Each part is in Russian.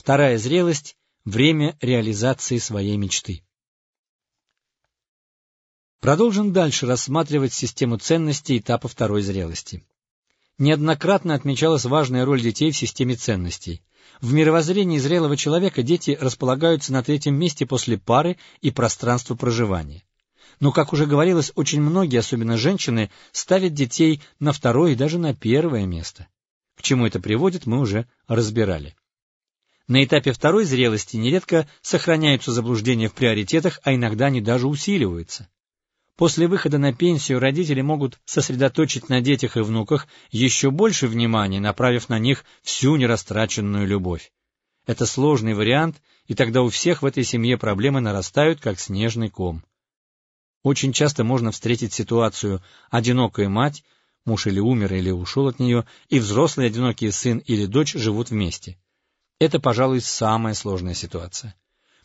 Вторая зрелость — время реализации своей мечты. Продолжим дальше рассматривать систему ценностей этапа второй зрелости. Неоднократно отмечалась важная роль детей в системе ценностей. В мировоззрении зрелого человека дети располагаются на третьем месте после пары и пространства проживания. Но, как уже говорилось, очень многие, особенно женщины, ставят детей на второе и даже на первое место. К чему это приводит, мы уже разбирали. На этапе второй зрелости нередко сохраняются заблуждения в приоритетах, а иногда они даже усиливаются. После выхода на пенсию родители могут сосредоточить на детях и внуках еще больше внимания, направив на них всю нерастраченную любовь. Это сложный вариант, и тогда у всех в этой семье проблемы нарастают, как снежный ком. Очень часто можно встретить ситуацию «одинокая мать», муж или умер, или ушел от нее, и взрослый одинокий сын или дочь живут вместе. Это, пожалуй, самая сложная ситуация.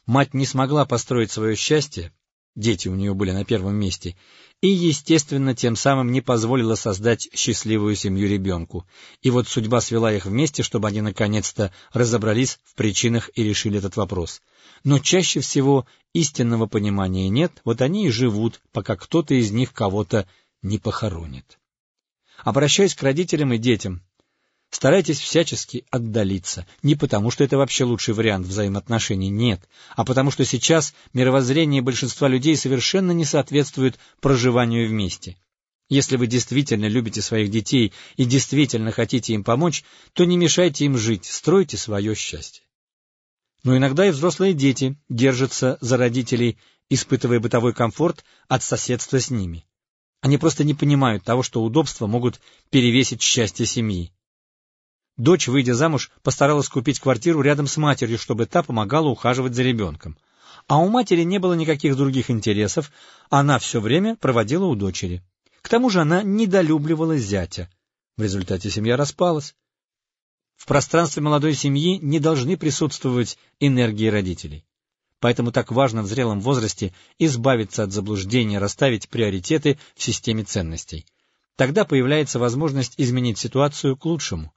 Мать не смогла построить свое счастье, дети у нее были на первом месте, и, естественно, тем самым не позволила создать счастливую семью ребенку. И вот судьба свела их вместе, чтобы они наконец-то разобрались в причинах и решили этот вопрос. Но чаще всего истинного понимания нет, вот они и живут, пока кто-то из них кого-то не похоронит. Обращаясь к родителям и детям, Старайтесь всячески отдалиться. Не потому, что это вообще лучший вариант взаимоотношений, нет, а потому что сейчас мировоззрение большинства людей совершенно не соответствует проживанию вместе. Если вы действительно любите своих детей и действительно хотите им помочь, то не мешайте им жить, стройте свое счастье. Но иногда и взрослые дети держатся за родителей, испытывая бытовой комфорт от соседства с ними. Они просто не понимают того, что удобства могут перевесить счастье семьи. Дочь, выйдя замуж, постаралась купить квартиру рядом с матерью, чтобы та помогала ухаживать за ребенком. А у матери не было никаких других интересов, она все время проводила у дочери. К тому же она недолюбливала зятя. В результате семья распалась. В пространстве молодой семьи не должны присутствовать энергии родителей. Поэтому так важно в зрелом возрасте избавиться от заблуждения, расставить приоритеты в системе ценностей. Тогда появляется возможность изменить ситуацию к лучшему.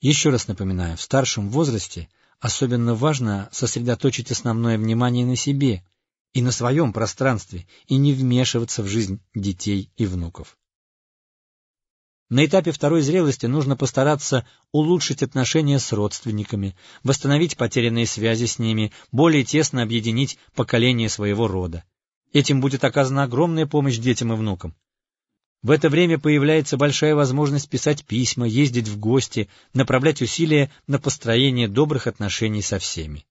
Еще раз напоминаю, в старшем возрасте особенно важно сосредоточить основное внимание на себе и на своем пространстве, и не вмешиваться в жизнь детей и внуков. На этапе второй зрелости нужно постараться улучшить отношения с родственниками, восстановить потерянные связи с ними, более тесно объединить поколение своего рода. Этим будет оказана огромная помощь детям и внукам. В это время появляется большая возможность писать письма, ездить в гости, направлять усилия на построение добрых отношений со всеми.